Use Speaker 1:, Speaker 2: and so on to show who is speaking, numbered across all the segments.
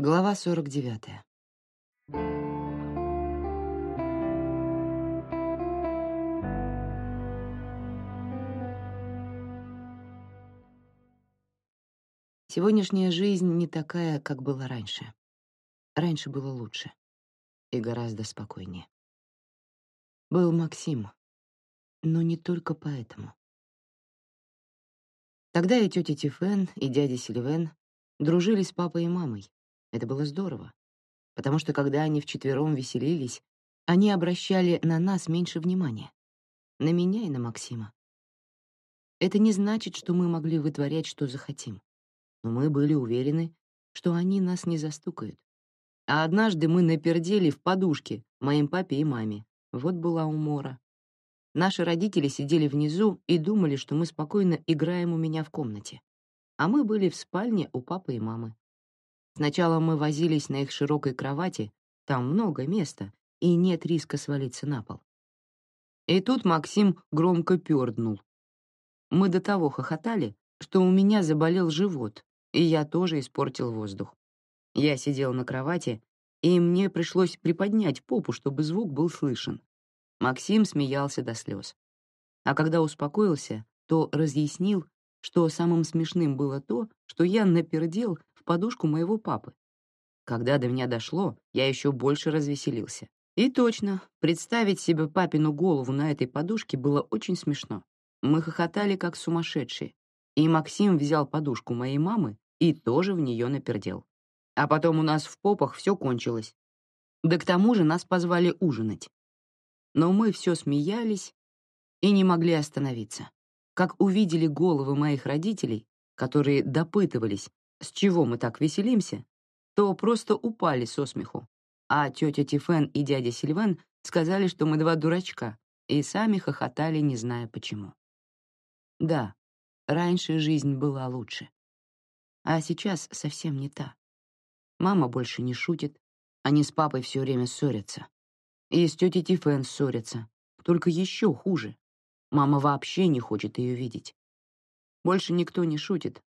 Speaker 1: Глава 49. Сегодняшняя жизнь не такая, как была раньше. Раньше было лучше и гораздо спокойнее. Был Максим, но не только поэтому. Тогда и тетя Тифен, и дядя Сильвен дружили с папой и мамой, это было здорово, потому что когда они вчетвером веселились, они обращали на нас меньше внимания. На меня и на Максима. Это не значит, что мы могли вытворять, что захотим. Но мы были уверены, что они нас не застукают. А однажды мы напердели в подушке моим папе и маме. Вот была умора. Наши родители сидели внизу и думали, что мы спокойно играем у меня в комнате. А мы были в спальне у папы и мамы. Сначала мы возились на их широкой кровати, там много места, и нет риска свалиться на пол. И тут Максим громко перднул. Мы до того хохотали, что у меня заболел живот, и я тоже испортил воздух. Я сидел на кровати, и мне пришлось приподнять попу, чтобы звук был слышен. Максим смеялся до слез. А когда успокоился, то разъяснил, что самым смешным было то, что я напердел подушку моего папы. Когда до меня дошло, я еще больше развеселился. И точно, представить себе папину голову на этой подушке было очень смешно. Мы хохотали как сумасшедшие. И Максим взял подушку моей мамы и тоже в нее напердел. А потом у нас в попах все кончилось. Да к тому же нас позвали ужинать. Но мы все смеялись и не могли остановиться. Как увидели головы моих родителей, которые допытывались, с чего мы так веселимся, то просто упали со смеху. А тетя Тифен и дядя Сильван сказали, что мы два дурачка, и сами хохотали, не зная почему. Да, раньше жизнь была лучше. А сейчас совсем не та. Мама больше не шутит, они с папой все время ссорятся. И с тетей Тифен ссорятся, только еще хуже. Мама вообще не хочет ее видеть. Больше никто не шутит,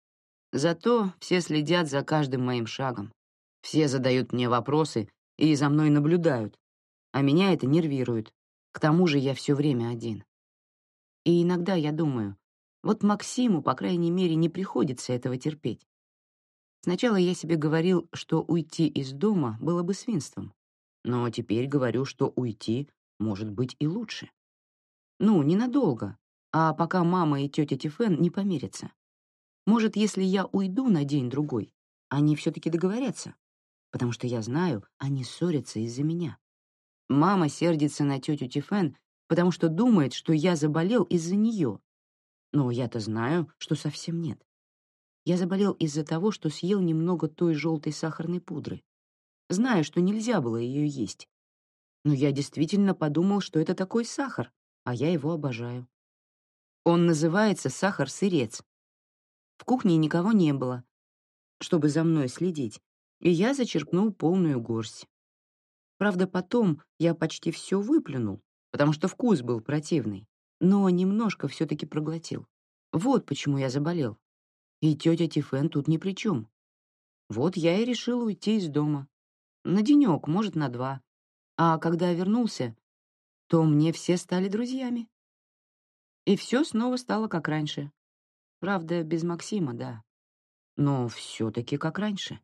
Speaker 1: Зато все следят за каждым моим шагом. Все задают мне вопросы и за мной наблюдают. А меня это нервирует. К тому же я все время один. И иногда я думаю, вот Максиму, по крайней мере, не приходится этого терпеть. Сначала я себе говорил, что уйти из дома было бы свинством. Но теперь говорю, что уйти может быть и лучше. Ну, ненадолго, а пока мама и тетя Тифен не помирятся. Может, если я уйду на день-другой, они все-таки договорятся, потому что я знаю, они ссорятся из-за меня. Мама сердится на тетю Тифен, потому что думает, что я заболел из-за нее. Но я-то знаю, что совсем нет. Я заболел из-за того, что съел немного той желтой сахарной пудры. Знаю, что нельзя было ее есть. Но я действительно подумал, что это такой сахар, а я его обожаю. Он называется сахар-сырец, в кухне никого не было, чтобы за мной следить, и я зачерпнул полную горсть. Правда, потом я почти все выплюнул, потому что вкус был противный, но немножко все-таки проглотил. Вот почему я заболел. И тетя Тифен тут ни при чем. Вот я и решил уйти из дома. На денек, может, на два. А когда вернулся, то мне все стали друзьями. И все снова стало как раньше. Правда, без Максима, да. Но все-таки как раньше.